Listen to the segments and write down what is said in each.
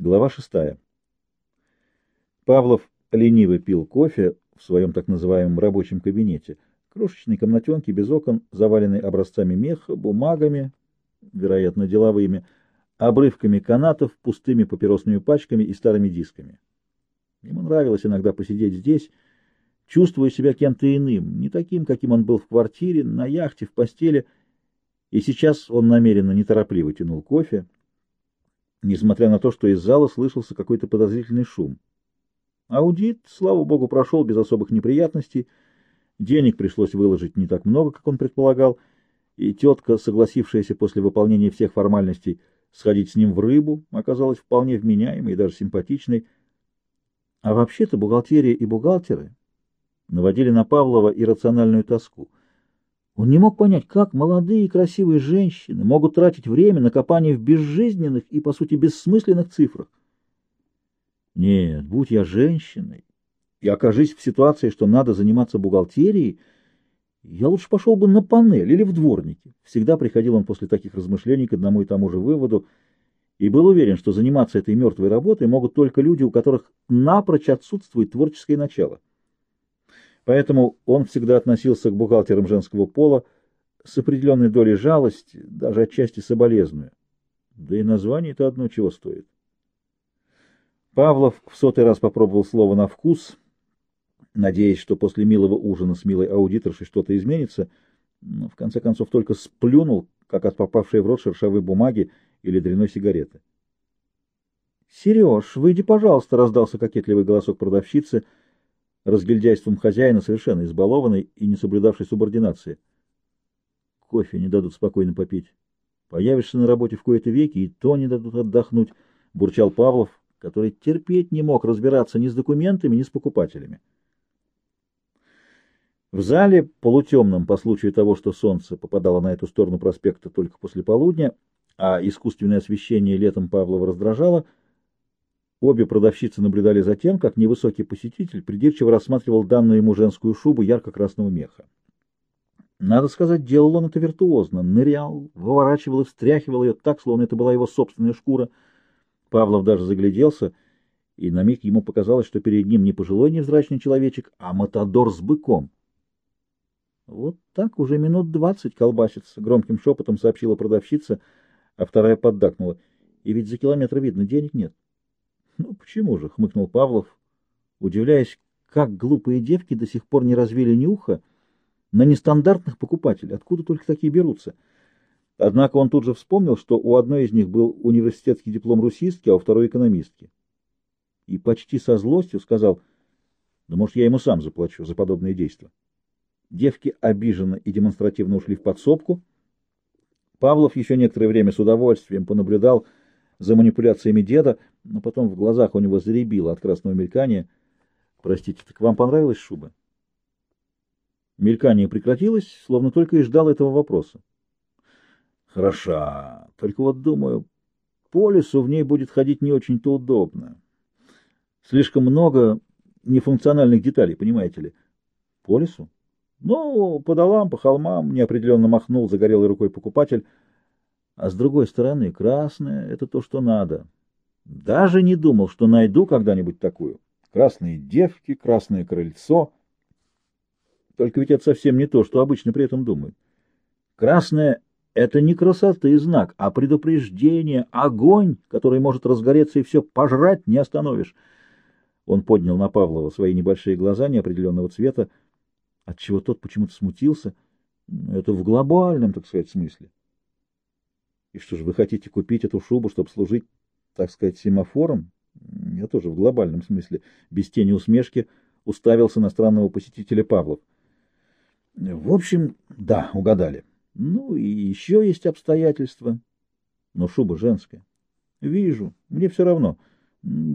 Глава шестая. Павлов лениво пил кофе в своем так называемом рабочем кабинете, крошечной комнатенке без окон, заваленной образцами меха, бумагами, вероятно, деловыми, обрывками канатов, пустыми папиросными пачками и старыми дисками. Ему нравилось иногда посидеть здесь, чувствуя себя кем-то иным, не таким, каким он был в квартире, на яхте, в постели, и сейчас он намеренно неторопливо тянул кофе, несмотря на то, что из зала слышался какой-то подозрительный шум. Аудит, слава богу, прошел без особых неприятностей, денег пришлось выложить не так много, как он предполагал, и тетка, согласившаяся после выполнения всех формальностей сходить с ним в рыбу, оказалась вполне вменяемой и даже симпатичной. А вообще-то бухгалтерия и бухгалтеры наводили на Павлова иррациональную тоску — он не мог понять, как молодые и красивые женщины могут тратить время на копание в безжизненных и, по сути, бессмысленных цифрах. Нет, будь я женщиной и окажись в ситуации, что надо заниматься бухгалтерией, я лучше пошел бы на панель или в дворники. Всегда приходил он после таких размышлений к одному и тому же выводу и был уверен, что заниматься этой мертвой работой могут только люди, у которых напрочь отсутствует творческое начало. Поэтому он всегда относился к бухгалтерам женского пола с определенной долей жалости, даже отчасти соболезную. Да и название-то одно чего стоит. Павлов в сотый раз попробовал слово на вкус, надеясь, что после милого ужина с милой аудиторшей что-то изменится, но в конце концов только сплюнул, как от попавшей в рот шершавой бумаги или дряной сигареты. — Сереж, выйди, пожалуйста, — раздался кокетливый голосок продавщицы — разгильдяйством хозяина, совершенно избалованный и не соблюдавший субординации. Кофе не дадут спокойно попить. Появишься на работе в кои-то веки, и то не дадут отдохнуть, — бурчал Павлов, который терпеть не мог разбираться ни с документами, ни с покупателями. В зале, полутемном по случаю того, что солнце попадало на эту сторону проспекта только после полудня, а искусственное освещение летом Павлова раздражало, — Обе продавщицы наблюдали за тем, как невысокий посетитель придирчиво рассматривал данную ему женскую шубу ярко-красного меха. Надо сказать, делал он это виртуозно, нырял, выворачивал и встряхивал ее так, словно это была его собственная шкура. Павлов даже загляделся, и на миг ему показалось, что перед ним не пожилой невзрачный человечек, а матадор с быком. Вот так уже минут двадцать колбасится, — громким шепотом сообщила продавщица, а вторая поддакнула. И ведь за километр видно, денег нет. Ну, почему же, — хмыкнул Павлов, удивляясь, как глупые девки до сих пор не развили нюха на нестандартных покупателей, откуда только такие берутся. Однако он тут же вспомнил, что у одной из них был университетский диплом русистки, а у второй — экономистки. И почти со злостью сказал, да может, я ему сам заплачу за подобные действия. Девки обиженно и демонстративно ушли в подсобку. Павлов еще некоторое время с удовольствием понаблюдал, за манипуляциями деда, но потом в глазах у него заребило от красного мелькания. «Простите, так вам понравилась шуба?» Мелькание прекратилось, словно только и ждал этого вопроса. «Хороша, только вот думаю, по лесу в ней будет ходить не очень-то удобно. Слишком много нефункциональных деталей, понимаете ли?» «По лесу?» «Ну, по долам, по холмам», — неопределенно махнул загорелой рукой покупатель — а с другой стороны, красное — это то, что надо. Даже не думал, что найду когда-нибудь такую. Красные девки, красное крыльцо. Только ведь это совсем не то, что обычно при этом думают. Красное — это не красоты знак, а предупреждение, огонь, который может разгореться и все пожрать не остановишь. Он поднял на Павлова свои небольшие глаза неопределенного цвета, отчего тот почему-то смутился. Это в глобальном, так сказать, смысле. И что же, вы хотите купить эту шубу, чтобы служить, так сказать, семафором? Я тоже в глобальном смысле, без тени усмешки, уставился на странного посетителя Павлов. В общем, да, угадали. Ну и еще есть обстоятельства. Но шуба женская. Вижу, мне все равно.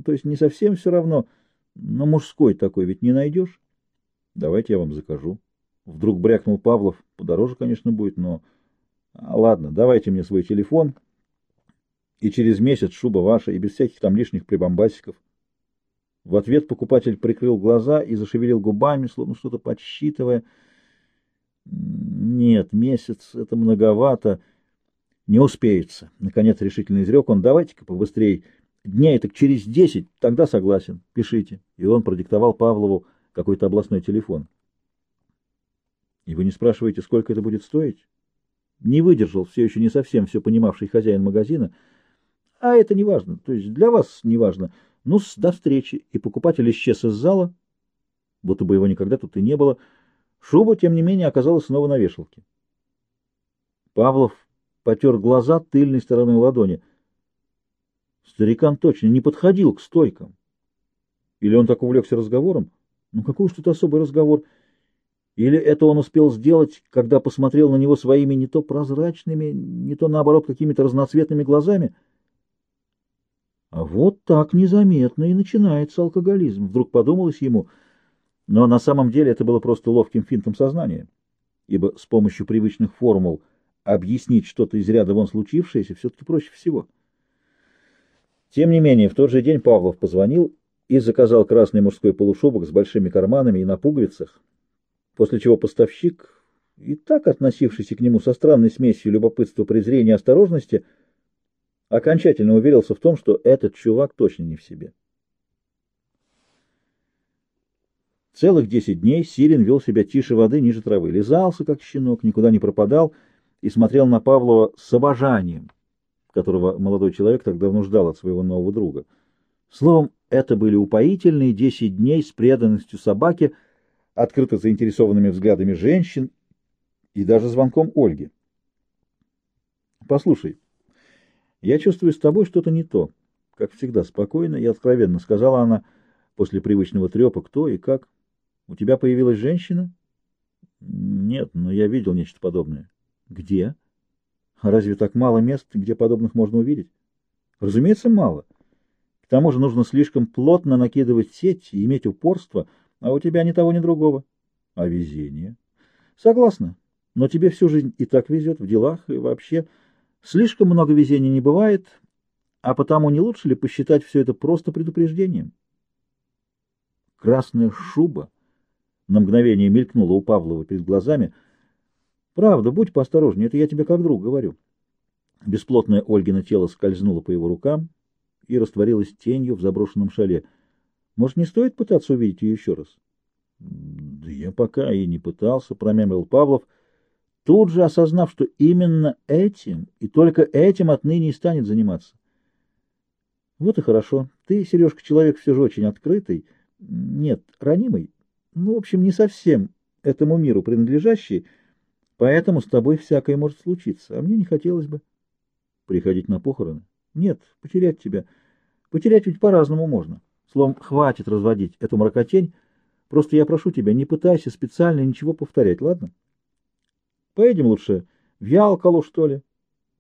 То есть не совсем все равно, но мужской такой ведь не найдешь. Давайте я вам закажу. Вдруг брякнул Павлов. Подороже, конечно, будет, но... А, ладно, давайте мне свой телефон, и через месяц шуба ваша, и без всяких там лишних прибамбасиков. В ответ покупатель прикрыл глаза и зашевелил губами, словно что-то подсчитывая. Нет, месяц — это многовато. Не успеется. Наконец решительно изрек он. Давайте-ка побыстрей дней так через десять, тогда согласен. Пишите. И он продиктовал Павлову какой-то областной телефон. И вы не спрашиваете, сколько это будет стоить? Не выдержал все еще не совсем все понимавший хозяин магазина. А это не важно, то есть для вас не важно. Ну, до встречи. И покупатель исчез из зала, будто бы его никогда тут и не было. Шуба, тем не менее, оказалась снова на вешалке. Павлов потер глаза тыльной стороной ладони. Старикан точно не подходил к стойкам. Или он так увлекся разговором? Ну, какой уж тут особый разговор? Или это он успел сделать, когда посмотрел на него своими не то прозрачными, не то, наоборот, какими-то разноцветными глазами? А вот так незаметно и начинается алкоголизм, вдруг подумалось ему. Но на самом деле это было просто ловким финтом сознания, ибо с помощью привычных формул объяснить что-то из ряда вон случившееся все-таки проще всего. Тем не менее, в тот же день Павлов позвонил и заказал красный мужской полушубок с большими карманами и на пуговицах, после чего поставщик, и так относившийся к нему со странной смесью любопытства, презрения и осторожности, окончательно уверился в том, что этот чувак точно не в себе. Целых десять дней Сирин вел себя тише воды, ниже травы, лизался, как щенок, никуда не пропадал и смотрел на Павлова с обожанием, которого молодой человек так давно ждал от своего нового друга. Словом, это были упоительные десять дней с преданностью собаке, открыто заинтересованными взглядами женщин и даже звонком Ольги. «Послушай, я чувствую с тобой что-то не то», — как всегда спокойно и откровенно сказала она после привычного трепа, кто и как. «У тебя появилась женщина?» «Нет, но я видел нечто подобное». «Где?» А разве так мало мест, где подобных можно увидеть? Разумеется, мало. К тому же нужно слишком плотно накидывать сеть и иметь упорство, а у тебя ни того, ни другого. А везение? Согласна. Но тебе всю жизнь и так везет в делах и вообще. Слишком много везения не бывает, а потому не лучше ли посчитать все это просто предупреждением? Красная шуба на мгновение мелькнула у Павлова перед глазами — Правда, будь поосторожнее, это я тебе как друг говорю. Бесплотное Ольгино тело скользнуло по его рукам и растворилось тенью в заброшенном шале. Может, не стоит пытаться увидеть ее еще раз? — Да я пока и не пытался, — промямлил Павлов, тут же осознав, что именно этим и только этим отныне и станет заниматься. — Вот и хорошо. Ты, Сережка, человек все же очень открытый. Нет, ранимый. Ну, в общем, не совсем этому миру принадлежащий, — Поэтому с тобой всякое может случиться, а мне не хотелось бы. Приходить на похороны? Нет, потерять тебя. Потерять ведь по-разному можно. Словом, хватит разводить эту мракотень. Просто я прошу тебя, не пытайся специально ничего повторять, ладно? Поедем лучше в Ялкалу, что ли?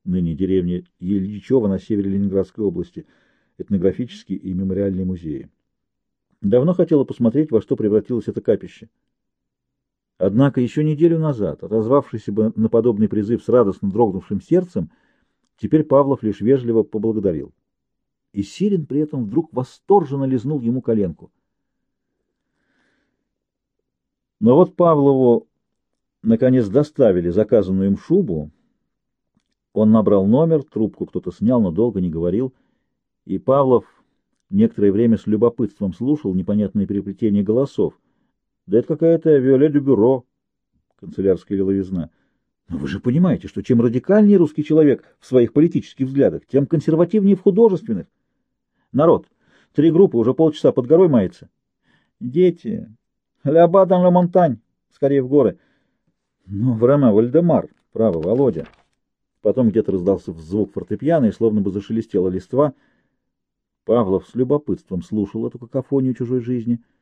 Ныне деревня Ильичева на севере Ленинградской области. Этнографический и мемориальный музеи. Давно хотела посмотреть, во что превратилось это капище. Однако еще неделю назад, отозвавшийся бы на подобный призыв с радостно дрогнувшим сердцем, теперь Павлов лишь вежливо поблагодарил. И Сирин при этом вдруг восторженно лизнул ему коленку. Но вот Павлову, наконец, доставили заказанную им шубу. Он набрал номер, трубку кто-то снял, но долго не говорил, и Павлов некоторое время с любопытством слушал непонятные переплетения голосов, да это какая-то Виоле де Бюро, канцелярская лиловизна. Но вы же понимаете, что чем радикальнее русский человек в своих политических взглядах, тем консервативнее в художественных. Народ, три группы, уже полчаса под горой мается. Дети, дан ла монтань, скорее в горы. Ну, время Вальдемар, право, Володя. Потом где-то раздался звук фортепиано, и словно бы зашелестела листва. Павлов с любопытством слушал эту какофонию чужой жизни —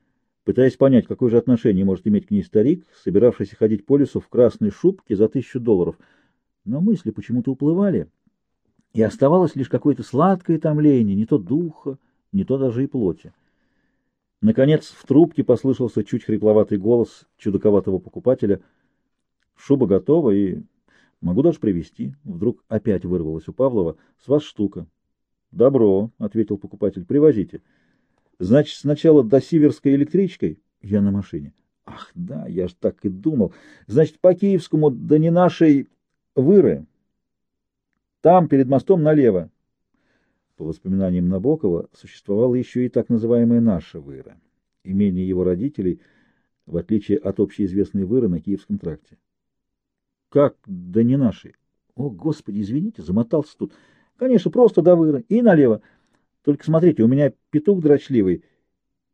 пытаясь понять, какое же отношение может иметь к ней старик, собиравшийся ходить по лесу в красной шубке за тысячу долларов. Но мысли почему-то уплывали, и оставалось лишь какое-то сладкое томление, не то духа, не то даже и плоти. Наконец в трубке послышался чуть хрипловатый голос чудаковатого покупателя. «Шуба готова и могу даже привезти». Вдруг опять вырвалось у Павлова. «С вас штука». «Добро», — ответил покупатель, — «привозите». Значит, сначала до Сиверской электричкой? Я на машине. Ах, да, я ж так и думал. Значит, по Киевскому, да не нашей Выры. Там, перед мостом, налево. По воспоминаниям Набокова, существовала еще и так называемая наша выра, имение его родителей, в отличие от общеизвестной выры на Киевском тракте. Как? Да не нашей. О, Господи, извините, замотался тут. Конечно, просто до выра. И налево. Только смотрите, у меня петух дрочливый.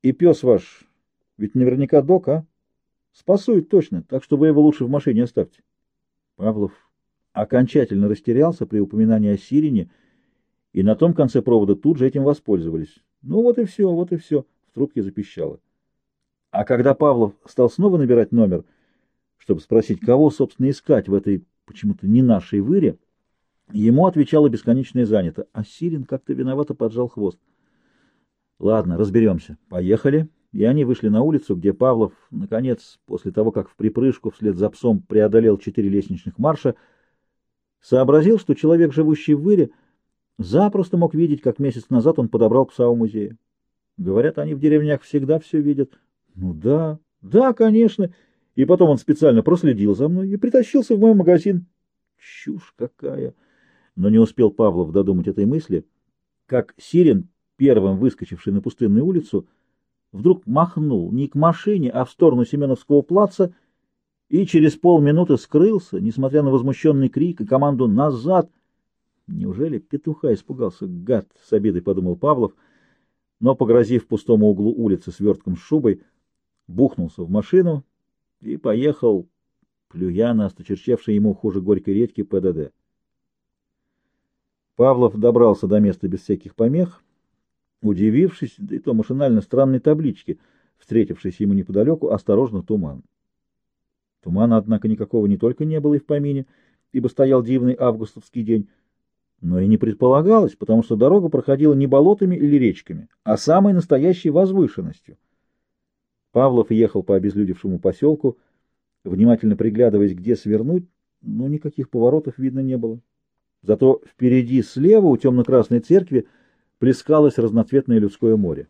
И пес ваш, ведь наверняка док, а? Спасует точно, так что вы его лучше в машине оставьте. Павлов окончательно растерялся при упоминании о Сирине, и на том конце провода тут же этим воспользовались. Ну вот и все, вот и все. В трубке запищало. А когда Павлов стал снова набирать номер, чтобы спросить, кого, собственно, искать в этой почему-то не нашей выре, ему отвечало бесконечное занято, а Сирин как-то виновато поджал хвост. Ладно, разберемся. Поехали. И они вышли на улицу, где Павлов, наконец, после того, как в припрыжку вслед за псом преодолел четыре лестничных марша, сообразил, что человек, живущий в выре, запросто мог видеть, как месяц назад он подобрал пса у музея. Говорят, они в деревнях всегда все видят. Ну да, да, конечно. И потом он специально проследил за мной и притащился в мой магазин. Чушь какая! Но не успел Павлов додумать этой мысли, как Сирин, первым выскочивший на пустынную улицу, вдруг махнул не к машине, а в сторону Семеновского плаца и через полминуты скрылся, несмотря на возмущенный крик и команду «назад». Неужели петуха испугался, гад, с обидой подумал Павлов, но, погрозив пустому углу улицы свертком с шубой, бухнулся в машину и поехал, плюя на осточерчевший ему хуже горькой редьки ПДД. Павлов добрался до места без всяких помех, удивившись, да и то машинально странной табличке, встретившейся ему неподалеку, осторожно туман. Тумана, однако, никакого не только не было и в помине, ибо стоял дивный августовский день, но и не предполагалось, потому что дорога проходила не болотами или речками, а самой настоящей возвышенностью. Павлов ехал по обезлюдевшему поселку, внимательно приглядываясь, где свернуть, но никаких поворотов видно не было. Зато впереди слева у темно-красной церкви плескалось разноцветное людское море.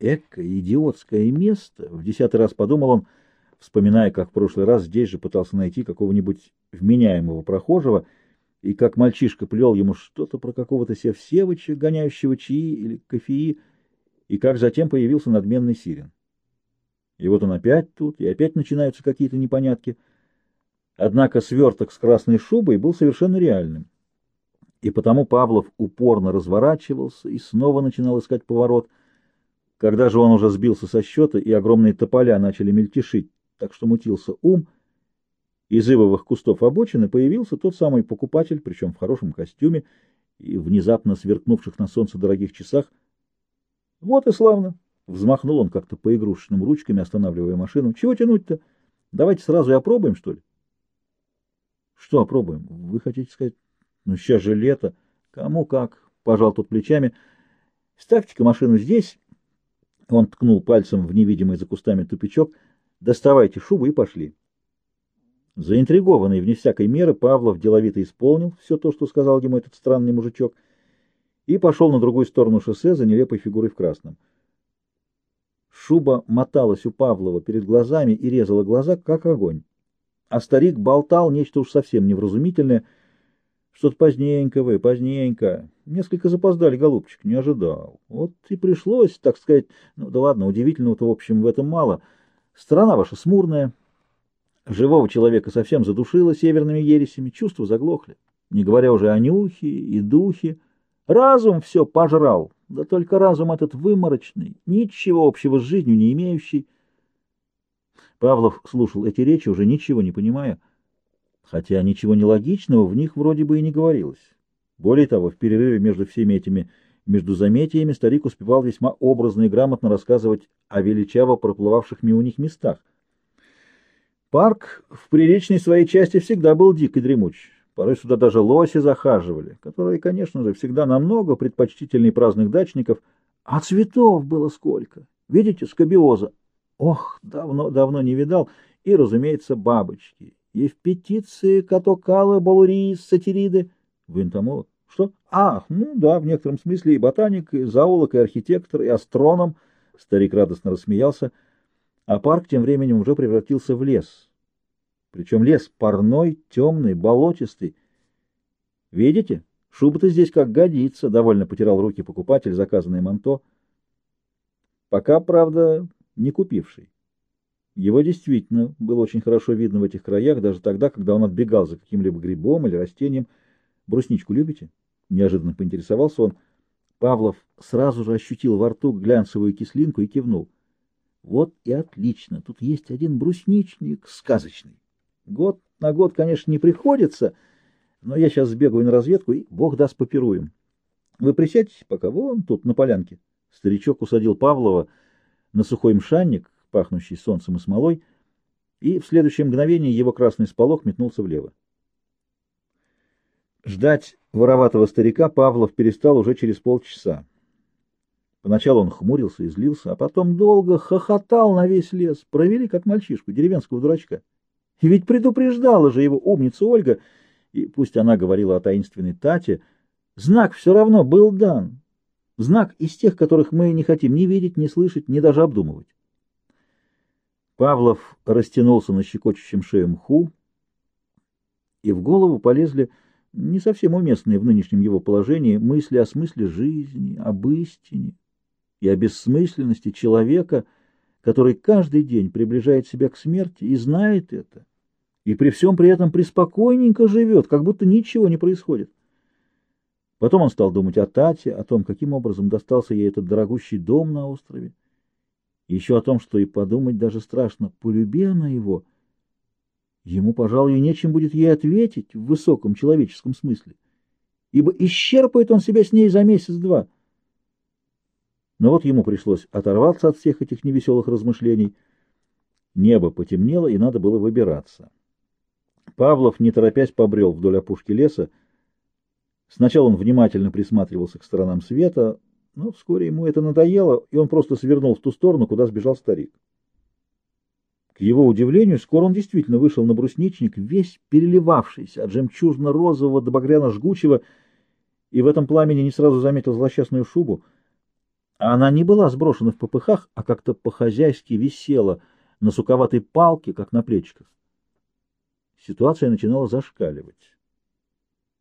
Эко идиотское место, в десятый раз подумал он, вспоминая, как в прошлый раз здесь же пытался найти какого-нибудь вменяемого прохожего, и как мальчишка плел ему что-то про какого-то Севсевыча, гоняющего чаи или кофеи, и как затем появился надменный Сирин. И вот он опять тут, и опять начинаются какие-то непонятки. Однако сверток с красной шубой был совершенно реальным. И потому Павлов упорно разворачивался и снова начинал искать поворот. Когда же он уже сбился со счета, и огромные тополя начали мельтешить, так что мутился ум, из ивовых кустов обочины появился тот самый покупатель, причем в хорошем костюме и внезапно сверкнувших на солнце дорогих часах. Вот и славно! Взмахнул он как-то по игрушечным ручками, останавливая машину. Чего тянуть-то? Давайте сразу и опробуем, что ли? Что опробуем? Вы хотите сказать? Ну, сейчас же лето. Кому как? Пожал тут плечами. Ставьте-ка машину здесь. Он ткнул пальцем в невидимый за кустами тупичок — Доставайте шубу и пошли. Заинтригованный вне всякой меры, Павлов деловито исполнил все то, что сказал ему этот странный мужичок, и пошел на другую сторону шоссе за нелепой фигурой в красном. Шуба моталась у Павлова перед глазами и резала глаза, как огонь. А старик болтал нечто уж совсем невразумительное. Что-то поздненько вы, поздненько. Несколько запоздали, голубчик, не ожидал. Вот и пришлось, так сказать, ну да ладно, удивительного-то, в общем, в этом мало — Страна ваша смурная, живого человека совсем задушила северными ересями, чувства заглохли, не говоря уже о нюхе и духе. Разум все пожрал, да только разум этот выморочный, ничего общего с жизнью не имеющий. Павлов слушал эти речи, уже ничего не понимая, хотя ничего нелогичного в них вроде бы и не говорилось. Более того, в перерыве между всеми этими между заметиями старик успевал весьма образно и грамотно рассказывать о величаво проплывавших мимо них местах. Парк в приречной своей части всегда был дик и дремуч. Порой сюда даже лоси захаживали, которые, конечно же, всегда намного предпочтительнее праздных дачников. А цветов было сколько! Видите, скобиоза. Ох, давно-давно не видал. И, разумеется, бабочки. И в петиции катокалы, балурии, сатириды. Вы энтомолог? Что? А, ну да, в некотором смысле и ботаник, и зоолог, и архитектор, и астроном. Старик радостно рассмеялся. А парк тем временем уже превратился в лес. Причем лес парной, темный, болотистый. Видите? Шуба-то здесь как годится, — довольно потирал руки покупатель, заказанное манто. Пока, правда, не купивший. Его действительно было очень хорошо видно в этих краях, даже тогда, когда он отбегал за каким-либо грибом или растением. «Брусничку любите?» — неожиданно поинтересовался он. Павлов сразу же ощутил во рту глянцевую кислинку и кивнул. «Вот и отлично. Тут есть один брусничник сказочный. Год на год, конечно, не приходится, но я сейчас сбегаю на разведку и, бог даст, попируем. Вы присядьте пока вон тут, на полянке». Старичок усадил Павлова на сухой мшанник, пахнущий солнцем и смолой, и в следующее мгновение его красный сполох метнулся влево. Ждать вороватого старика Павлов перестал уже через полчаса. Поначалу он хмурился и злился, а потом долго хохотал на весь лес, провели как мальчишку, деревенского дурачка. И ведь предупреждала же его умница Ольга, и пусть она говорила о таинственной Тате, знак все равно был дан. Знак из тех, которых мы не хотим ни видеть, ни слышать, ни даже обдумывать. Павлов растянулся на щекочущем шее мху, и в голову полезли не совсем уместные в нынешнем его положении мысли о смысле жизни, об истине и о бессмысленности человека, который каждый день приближает себя к смерти и знает это, и при всем при этом преспокойненько живет, как будто ничего не происходит. Потом он стал думать о Тате, о том, каким образом достался ей этот дорогущий дом на острове, еще о том, что и подумать даже страшно, полюби она его. Ему, пожалуй, нечем будет ей ответить в высоком человеческом смысле, ибо исчерпает он себя с ней за месяц-два. Но вот ему пришлось оторваться от всех этих невеселых размышлений. Небо потемнело, и надо было выбираться. Павлов, не торопясь, побрел вдоль опушки леса. Сначала он внимательно присматривался к сторонам света, но вскоре ему это надоело, и он просто свернул в ту сторону, куда сбежал старик. К его удивлению, скоро он действительно вышел на брусничник, весь переливавшийся от жемчужно-розового до багряно-жгучего, и в этом пламени не сразу заметил злосчастную шубу. Она не была сброшена в попыхах, а как-то по-хозяйски висела на суковатой палке, как на плечиках. Ситуация начинала зашкаливать.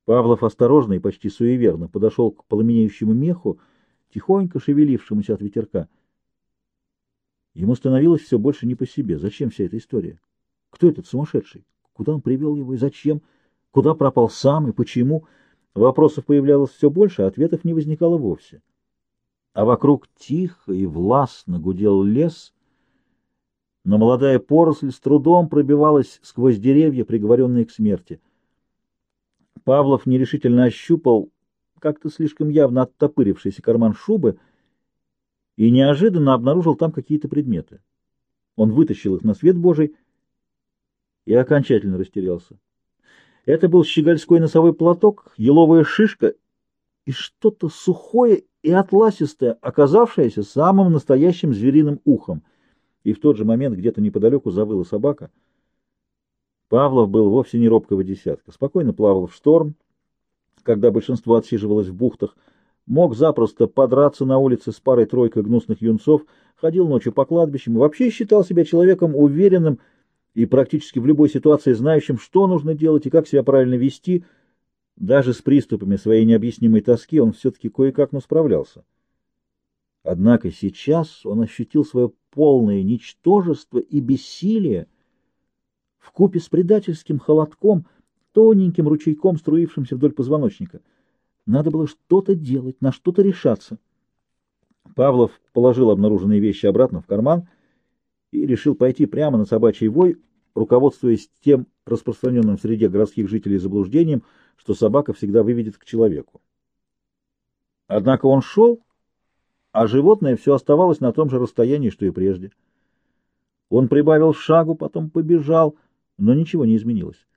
Павлов осторожно и почти суеверно подошел к пламенеющему меху, тихонько шевелившемуся от ветерка. Ему становилось все больше не по себе. Зачем вся эта история? Кто этот сумасшедший? Куда он привел его и зачем? Куда пропал сам и почему? Вопросов появлялось все больше, а ответов не возникало вовсе. А вокруг тихо и властно гудел лес, но молодая поросль с трудом пробивалась сквозь деревья, приговоренные к смерти. Павлов нерешительно ощупал как-то слишком явно оттопырившийся карман шубы и неожиданно обнаружил там какие-то предметы. Он вытащил их на свет Божий и окончательно растерялся. Это был щегольской носовой платок, еловая шишка и что-то сухое и атласистое, оказавшееся самым настоящим звериным ухом. И в тот же момент где-то неподалеку завыла собака. Павлов был вовсе не робкого десятка, спокойно плавал в шторм, когда большинство отсиживалось в бухтах, мог запросто подраться на улице с парой-тройкой гнусных юнцов, ходил ночью по кладбищам и вообще считал себя человеком уверенным и практически в любой ситуации знающим, что нужно делать и как себя правильно вести. Даже с приступами своей необъяснимой тоски он все-таки кое-как, но справлялся. Однако сейчас он ощутил свое полное ничтожество и бессилие в купе с предательским холодком — тоненьким ручейком, струившимся вдоль позвоночника. Надо было что-то делать, на что-то решаться. Павлов положил обнаруженные вещи обратно в карман и решил пойти прямо на собачий вой, руководствуясь тем распространенным среди городских жителей заблуждением, что собака всегда выведет к человеку. Однако он шел, а животное все оставалось на том же расстоянии, что и прежде. Он прибавил шагу, потом побежал, но ничего не изменилось.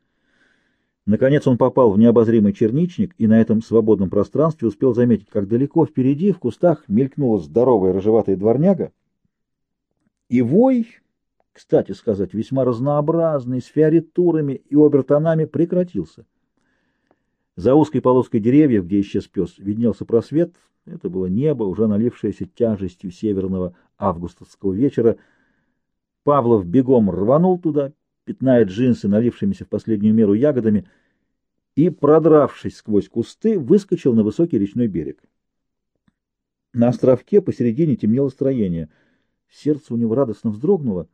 Наконец он попал в необозримый черничник и на этом свободном пространстве успел заметить, как далеко впереди в кустах мелькнула здоровая рыжеватая дворняга. И вой, кстати сказать, весьма разнообразный, с фиоритурами и обертонами, прекратился. За узкой полоской деревьев, где исчез пес, виднелся просвет. Это было небо, уже налившееся тяжестью северного августовского вечера. Павлов бегом рванул туда, пятная джинсы, налившимися в последнюю меру ягодами, и, продравшись сквозь кусты, выскочил на высокий речной берег. На островке посередине темнело строение. Сердце у него радостно вздрогнуло.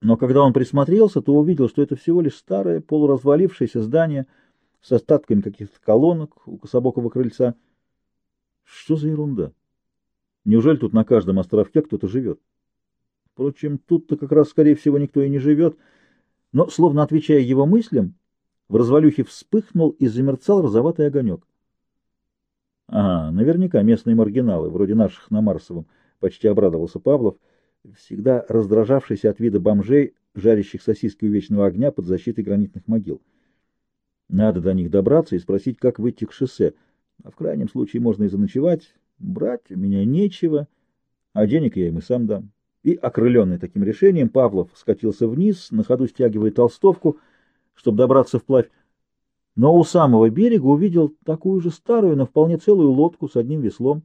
Но когда он присмотрелся, то увидел, что это всего лишь старое полуразвалившееся здание с остатками каких-то колонок у кособокого крыльца. Что за ерунда? Неужели тут на каждом островке кто-то живет? Впрочем, тут-то как раз, скорее всего, никто и не живет. Но, словно отвечая его мыслям, в развалюхе вспыхнул и замерцал розоватый огонек. Ага, наверняка местные маргиналы, вроде наших на Марсовом, почти обрадовался Павлов, всегда раздражавшийся от вида бомжей, жарящих сосиски у вечного огня под защитой гранитных могил. Надо до них добраться и спросить, как выйти к шоссе, а в крайнем случае можно и заночевать. Брать у меня нечего, а денег я им и сам дам. И, окрыленный таким решением, Павлов скатился вниз, на ходу стягивая толстовку, чтобы добраться вплавь но у самого берега увидел такую же старую, но вполне целую лодку с одним веслом.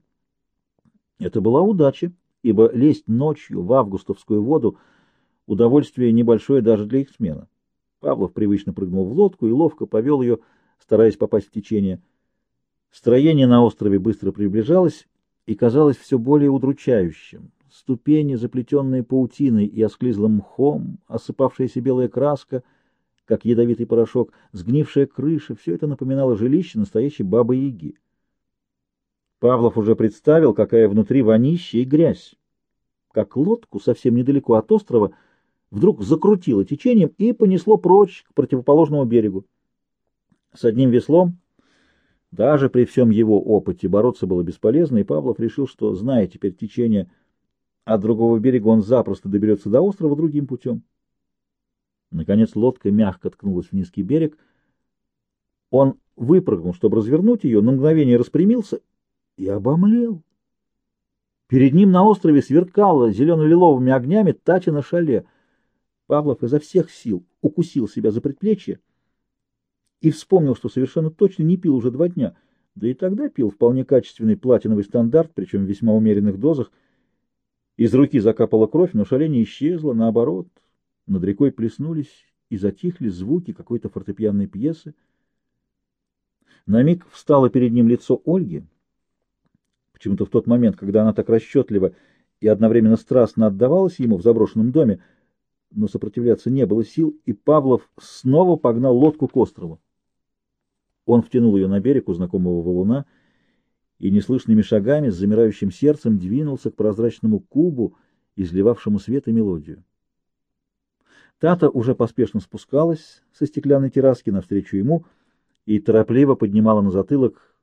Это была удача, ибо лезть ночью в августовскую воду — удовольствие небольшое даже для их смена. Павлов привычно прыгнул в лодку и ловко повел ее, стараясь попасть в течение. Строение на острове быстро приближалось и казалось все более удручающим. Ступени, заплетенные паутиной и осклизлым мхом, осыпавшаяся белая краска — как ядовитый порошок, сгнившая крыша — все это напоминало жилище настоящей бабы-яги. Павлов уже представил, какая внутри вонища и грязь. Как лодку совсем недалеко от острова вдруг закрутило течением и понесло прочь к противоположному берегу. С одним веслом, даже при всем его опыте, бороться было бесполезно, и Павлов решил, что, зная теперь течение от другого берега, он запросто доберется до острова другим путем. Наконец лодка мягко ткнулась в низкий берег. Он выпрыгнул, чтобы развернуть ее, на мгновение распрямился и обомлел. Перед ним на острове сверкало зелено-лиловыми огнями Татина шале. Павлов изо всех сил укусил себя за предплечье и вспомнил, что совершенно точно не пил уже два дня, да и тогда пил вполне качественный платиновый стандарт, причем в весьма умеренных дозах. Из руки закапала кровь, но шале не исчезла, наоборот — над рекой плеснулись и затихли звуки какой-то фортепианной пьесы. На миг встало перед ним лицо Ольги. Почему-то в тот момент, когда она так расчетливо и одновременно страстно отдавалась ему в заброшенном доме, но сопротивляться не было сил, и Павлов снова погнал лодку к острову. Он втянул ее на берег у знакомого валуна и неслышными шагами с замирающим сердцем двинулся к прозрачному кубу, изливавшему свет и мелодию. Тата уже поспешно спускалась со стеклянной терраски навстречу ему и торопливо поднимала на затылок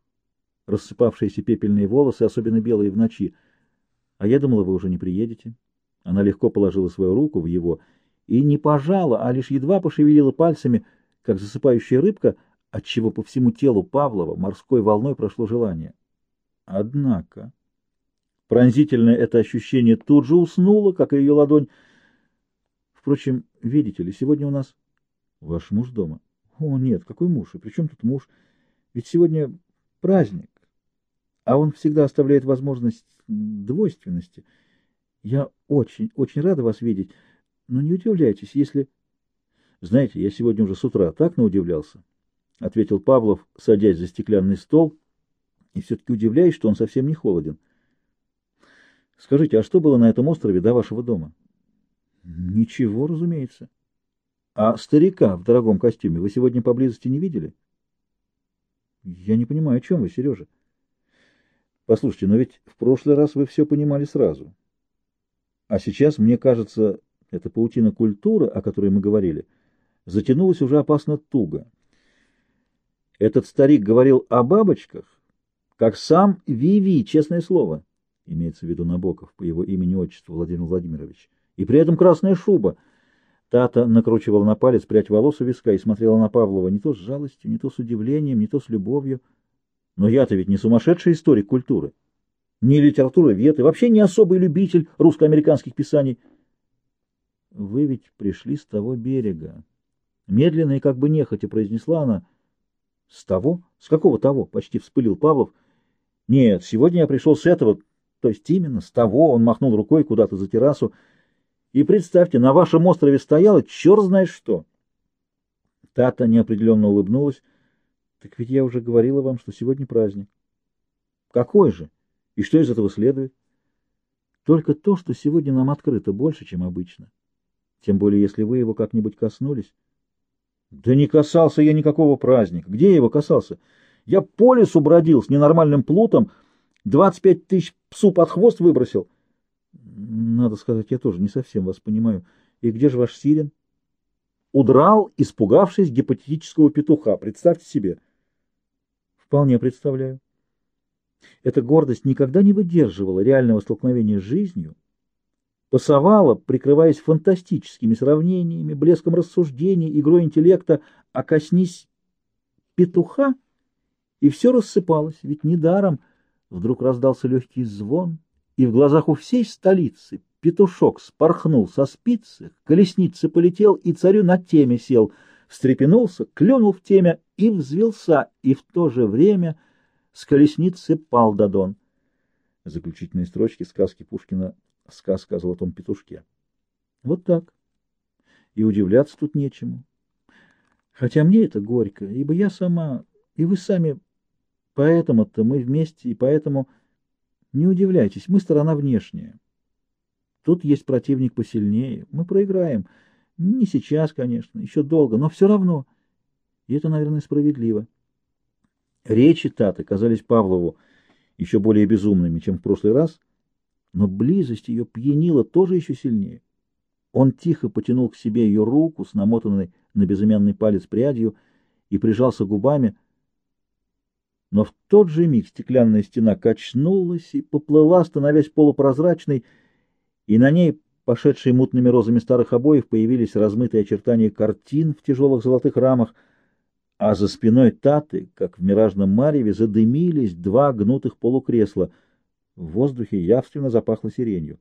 рассыпавшиеся пепельные волосы, особенно белые в ночи. «А я думала, вы уже не приедете». Она легко положила свою руку в его и не пожала, а лишь едва пошевелила пальцами, как засыпающая рыбка, отчего по всему телу Павлова морской волной прошло желание. Однако пронзительное это ощущение тут же уснуло, как и ее ладонь, Впрочем, видите ли, сегодня у нас... Ваш муж дома? О, нет, какой муж? И при чем тут муж? Ведь сегодня праздник, а он всегда оставляет возможность двойственности. Я очень, очень рада вас видеть, но не удивляйтесь, если... Знаете, я сегодня уже с утра так наудивлялся, — ответил Павлов, садясь за стеклянный стол, и все-таки удивляюсь, что он совсем не холоден. Скажите, а что было на этом острове до вашего дома? — Ничего, разумеется. А старика в дорогом костюме вы сегодня поблизости не видели? Я не понимаю, о чем вы, Сережа? Послушайте, но ведь в прошлый раз вы все понимали сразу. А сейчас, мне кажется, эта паутина культуры, о которой мы говорили, затянулась уже опасно туго. Этот старик говорил о бабочках, как сам Виви, честное слово, имеется в виду Набоков по его имени-отчеству Владимир Владимирович. И при этом красная шуба. Тата накручивала на палец прядь волос у виска и смотрела на Павлова не то с жалостью, не то с удивлением, не то с любовью. Но я-то ведь не сумасшедший историк культуры, не литературовед и вообще не особый любитель русско-американских писаний. Вы ведь пришли с того берега. Медленно и как бы нехотя произнесла она. С того? С какого того? Почти вспылил Павлов. Нет, сегодня я пришел с этого, то есть именно с того. Он махнул рукой куда-то за террасу. И представьте, на вашем острове стояло черт знает что. Тата неопределенно улыбнулась. Так ведь я уже говорила вам, что сегодня праздник. Какой же? И что из этого следует? Только то, что сегодня нам открыто больше, чем обычно. Тем более, если вы его как-нибудь коснулись. Да не касался я никакого праздника. Где я его касался? Я по лесу бродил с ненормальным плутом, 25 тысяч псу под хвост выбросил. Надо сказать, я тоже не совсем вас понимаю. И где же ваш сирен? Удрал, испугавшись гипотетического петуха. Представьте себе. Вполне представляю. Эта гордость никогда не выдерживала реального столкновения с жизнью, пасовала, прикрываясь фантастическими сравнениями, блеском рассуждений, игрой интеллекта, а коснись петуха, и все рассыпалось, ведь недаром вдруг раздался легкий звон, и в глазах у всей столицы петушок спорхнул со спицы, колесницы полетел и царю на теме сел, встрепенулся, клюнул в теме и взвелся, и в то же время с колесницы пал Дадон. Заключительные строчки сказки Пушкина сказка о золотом петушке. Вот так. И удивляться тут нечему. Хотя мне это горько, ибо я сама, и вы сами, поэтому-то мы вместе, и поэтому не удивляйтесь, мы сторона внешняя. Тут есть противник посильнее, мы проиграем. Не сейчас, конечно, еще долго, но все равно. И это, наверное, справедливо. Речи Таты казались Павлову еще более безумными, чем в прошлый раз — но близость ее пьянила тоже еще сильнее. Он тихо потянул к себе ее руку с намотанной на безымянный палец прядью и прижался губами, но в тот же миг стеклянная стена качнулась и поплыла, становясь полупрозрачной, и на ней, пошедшие мутными розами старых обоев, появились размытые очертания картин в тяжелых золотых рамах, а за спиной Таты, как в миражном мареве, задымились два гнутых полукресла — в воздухе явственно запахло сиренью.